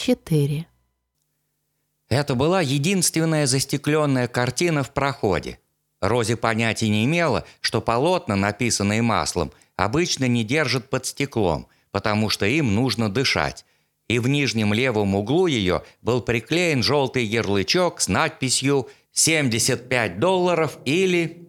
4. Это была единственная застекленная картина в проходе. Рози понятия не имела, что полотна, написанные маслом, обычно не держат под стеклом, потому что им нужно дышать. И в нижнем левом углу ее был приклеен желтый ярлычок с надписью «75 долларов» или...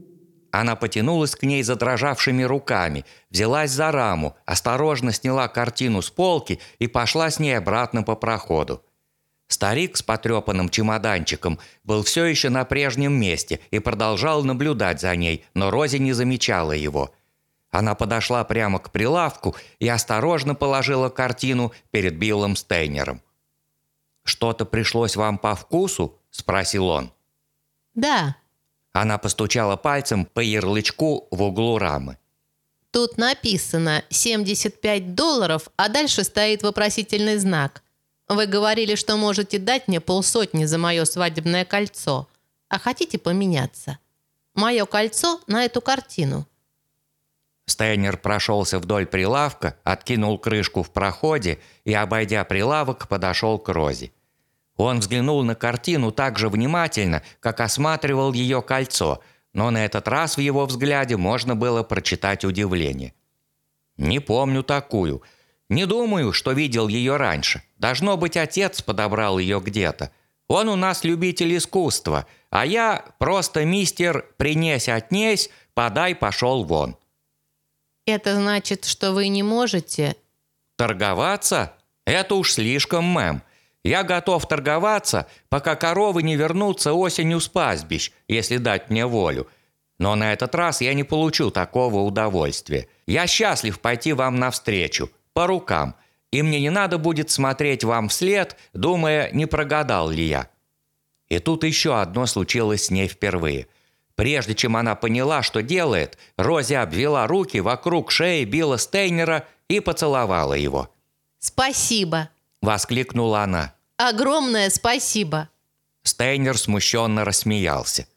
Она потянулась к ней задрожавшими руками, взялась за раму, осторожно сняла картину с полки и пошла с ней обратно по проходу. Старик с потрепанным чемоданчиком был все еще на прежнем месте и продолжал наблюдать за ней, но Рози не замечала его. Она подошла прямо к прилавку и осторожно положила картину перед Биллом Стейнером. «Что-то пришлось вам по вкусу?» – спросил он. Да, Она постучала пальцем по ярлычку в углу рамы. тут написано 75 долларов, а дальше стоит вопросительный знак. Вы говорили, что можете дать мне полсотни за мое свадебное кольцо. А хотите поменяться? Мое кольцо на эту картину. Стейнер прошелся вдоль прилавка, откинул крышку в проходе и, обойдя прилавок, подошел к Розе. Он взглянул на картину так же внимательно, как осматривал ее кольцо, но на этот раз в его взгляде можно было прочитать удивление. «Не помню такую. Не думаю, что видел ее раньше. Должно быть, отец подобрал ее где-то. Он у нас любитель искусства, а я просто мистер «принесь-отнесь», подай, пошел вон». Это значит, что вы не можете... Торговаться? Это уж слишком, мэм. Я готов торговаться, пока коровы не вернутся осенью с пастбищ, если дать мне волю. Но на этот раз я не получу такого удовольствия. Я счастлив пойти вам навстречу, по рукам, и мне не надо будет смотреть вам вслед, думая, не прогадал ли я. И тут еще одно случилось с ней впервые. Прежде чем она поняла, что делает, Рози обвела руки вокруг шеи Билла Стейнера и поцеловала его. Спасибо. Воскликнула она. Огромное спасибо. Стейнер смущенно рассмеялся.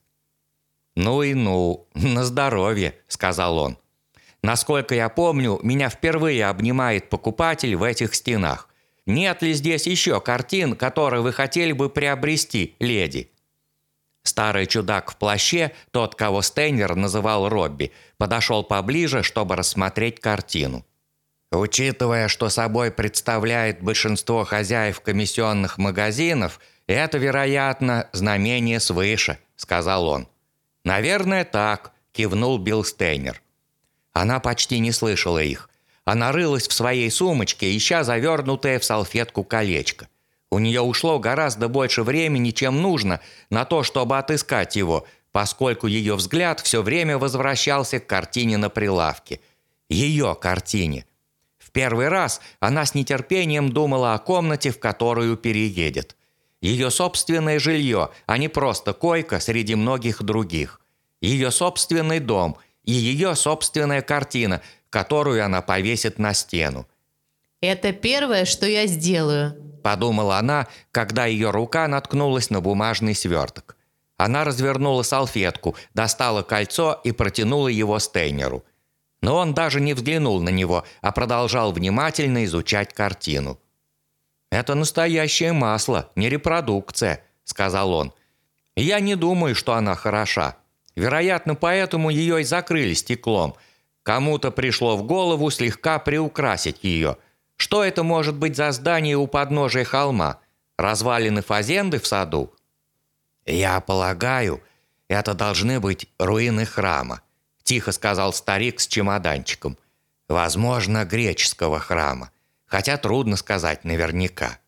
«Ну и ну, на здоровье», — сказал он. «Насколько я помню, меня впервые обнимает покупатель в этих стенах. Нет ли здесь еще картин, которые вы хотели бы приобрести, леди?» Старый чудак в плаще, тот, кого Стейнер называл Робби, подошел поближе, чтобы рассмотреть картину. Учитывая, что собой представляет большинство хозяев комиссионных магазинов, это, вероятно, знамение свыше, сказал он. Наверное, так, кивнул Билл Стейнер. Она почти не слышала их. Она рылась в своей сумочке, ища завернутое в салфетку колечко. У нее ушло гораздо больше времени, чем нужно, на то, чтобы отыскать его, поскольку ее взгляд все время возвращался к картине на прилавке. Ее картине. Первый раз она с нетерпением думала о комнате, в которую переедет. Ее собственное жилье, а не просто койка среди многих других. Ее собственный дом и ее собственная картина, которую она повесит на стену. Это первое, что я сделаю. подумала она, когда ее рука наткнулась на бумажный сверток. Она развернула салфетку, достала кольцо и протянула его Стейнеру. Но он даже не взглянул на него, а продолжал внимательно изучать картину. «Это настоящее масло, не репродукция», — сказал он. «Я не думаю, что она хороша. Вероятно, поэтому ее и закрыли стеклом. Кому-то пришло в голову слегка приукрасить ее. Что это может быть за здание у подножия холма? Развалины фазенды в саду? «Я полагаю, это должны быть руины храма», – тихо сказал старик с чемоданчиком. «Возможно, греческого храма, хотя трудно сказать наверняка».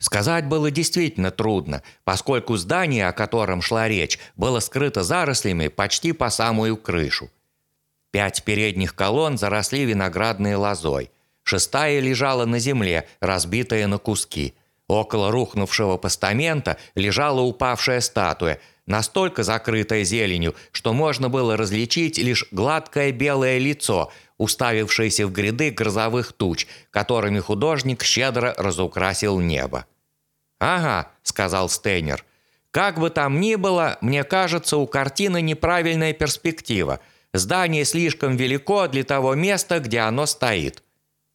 Сказать было действительно трудно, поскольку здание, о котором шла речь, было скрыто зарослями почти по самую крышу. Пять передних колонн заросли виноградной лозой. Шестая лежала на земле, разбитая на куски. Около рухнувшего постамента лежала упавшая статуя, настолько закрытая зеленью, что можно было различить лишь гладкое белое лицо, уставившееся в гряды грозовых туч, которыми художник щедро разукрасил небо. «Ага», — сказал Стейнер. «Как бы там ни было, мне кажется, у картины неправильная перспектива. Здание слишком велико для того места, где оно стоит».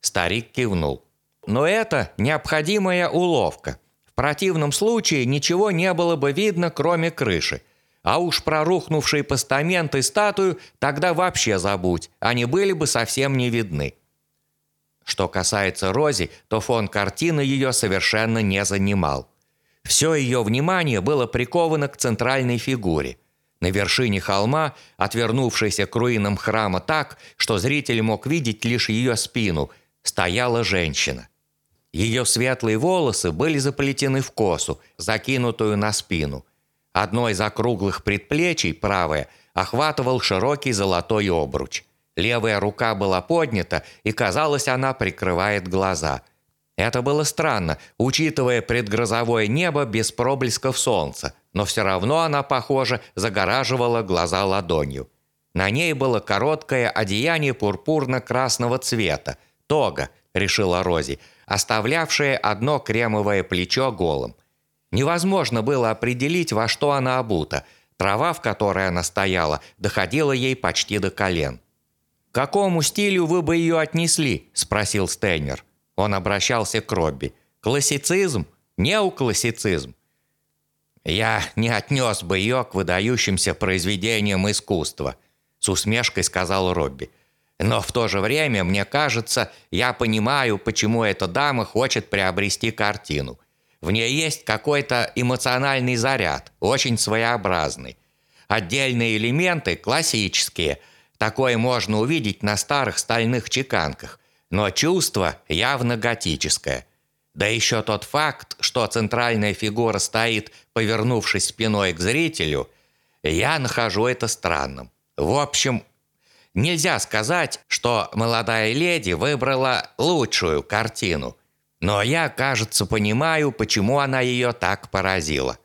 Старик кивнул. Но это необходимая уловка. В противном случае ничего не было бы видно, кроме крыши. А уж про рухнувший постамент и статую тогда вообще забудь, они были бы совсем не видны. Что касается Рози, то фон картины ее совершенно не занимал. Все ее внимание было приковано к центральной фигуре. На вершине холма, отвернувшейся к руинам храма так, что зритель мог видеть лишь ее спину, стояла женщина. Ее светлые волосы были заплетены в косу, закинутую на спину. Одно из округлых предплечий, правое, охватывал широкий золотой обруч. Левая рука была поднята, и, казалось, она прикрывает глаза. Это было странно, учитывая предгрозовое небо без проблесков солнца, но все равно она, похоже, загораживала глаза ладонью. На ней было короткое одеяние пурпурно-красного цвета, тога, решила Рози, оставлявшее одно кремовое плечо голым. Невозможно было определить, во что она обута. Трава, в которой она стояла, доходила ей почти до колен. «К какому стилю вы бы ее отнесли?» – спросил Стейнер. Он обращался к Робби. «Классицизм? Неоклассицизм?» «Я не отнес бы ее к выдающимся произведениям искусства», – с усмешкой сказал Робби. Но в то же время, мне кажется, я понимаю, почему эта дама хочет приобрести картину. В ней есть какой-то эмоциональный заряд, очень своеобразный. Отдельные элементы классические. Такое можно увидеть на старых стальных чеканках. Но чувство явно готическое. Да еще тот факт, что центральная фигура стоит, повернувшись спиной к зрителю, я нахожу это странным. В общем, Нельзя сказать, что молодая леди выбрала лучшую картину. Но я, кажется, понимаю, почему она ее так поразила.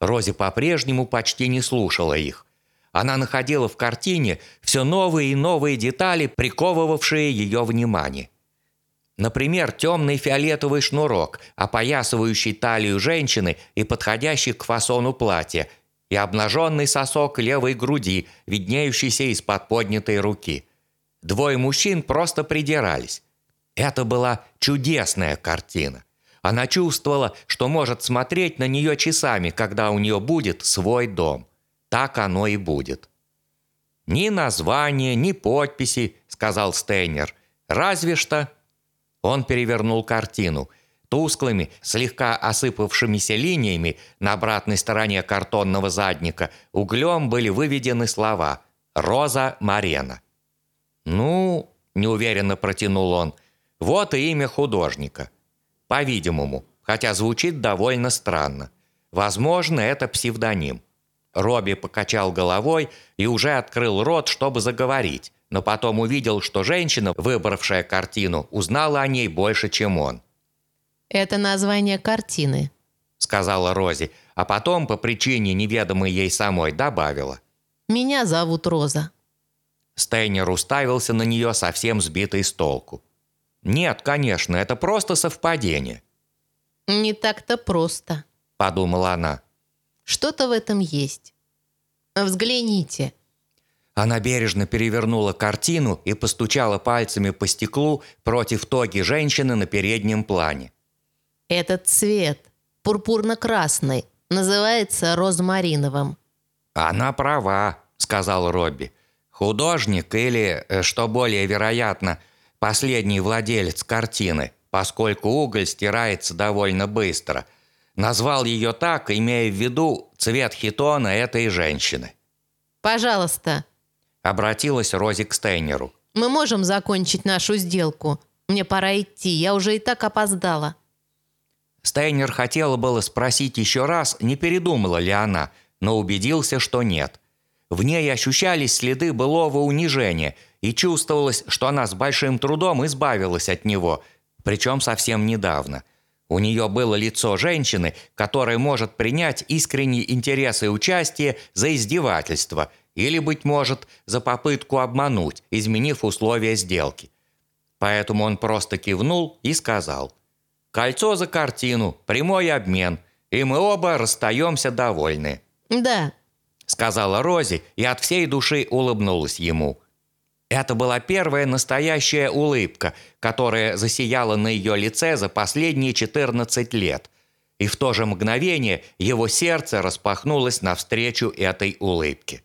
Рози по-прежнему почти не слушала их. Она находила в картине все новые и новые детали, приковывавшие ее внимание. Например, темный фиолетовый шнурок, опоясывающий талию женщины и подходящий к фасону платья – и обнаженный сосок левой груди, виднеющийся из-под поднятой руки. Двое мужчин просто придирались. Это была чудесная картина. Она чувствовала, что может смотреть на нее часами, когда у нее будет свой дом. Так оно и будет. «Ни названия, ни подписи», — сказал Стейнер. «Разве что...» Он перевернул картину — Тусклыми, слегка осыпавшимися линиями на обратной стороне картонного задника углем были выведены слова «Роза Марена». «Ну...» – неуверенно протянул он. «Вот и имя художника. По-видимому, хотя звучит довольно странно. Возможно, это псевдоним». Робби покачал головой и уже открыл рот, чтобы заговорить, но потом увидел, что женщина, выбравшая картину, узнала о ней больше, чем он. «Это название картины», — сказала Рози, а потом по причине неведомой ей самой добавила. «Меня зовут Роза». Стейнер уставился на нее совсем сбитый с толку. «Нет, конечно, это просто совпадение». «Не так-то просто», — подумала она. «Что-то в этом есть. Взгляните». Она бережно перевернула картину и постучала пальцами по стеклу против тоги женщины на переднем плане. Этот цвет, пурпурно-красный, называется розмариновым. «Она права», — сказал Робби. «Художник или, э, что более вероятно, последний владелец картины, поскольку уголь стирается довольно быстро, назвал ее так, имея в виду цвет хитона этой женщины». «Пожалуйста», — обратилась Рози к Стейнеру. «Мы можем закончить нашу сделку. Мне пора идти, я уже и так опоздала». Стейнер хотела было спросить еще раз, не передумала ли она, но убедился, что нет. В ней ощущались следы былого унижения, и чувствовалось, что она с большим трудом избавилась от него, причем совсем недавно. У нее было лицо женщины, которая может принять искренний интерес и участие за издевательство или, быть может, за попытку обмануть, изменив условия сделки. Поэтому он просто кивнул и сказал – Кольцо за картину, прямой обмен, и мы оба расстаемся довольны». «Да», — сказала Рози и от всей души улыбнулась ему. Это была первая настоящая улыбка, которая засияла на ее лице за последние 14 лет. И в то же мгновение его сердце распахнулось навстречу этой улыбке.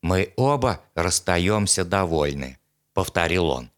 «Мы оба расстаемся довольны», — повторил он.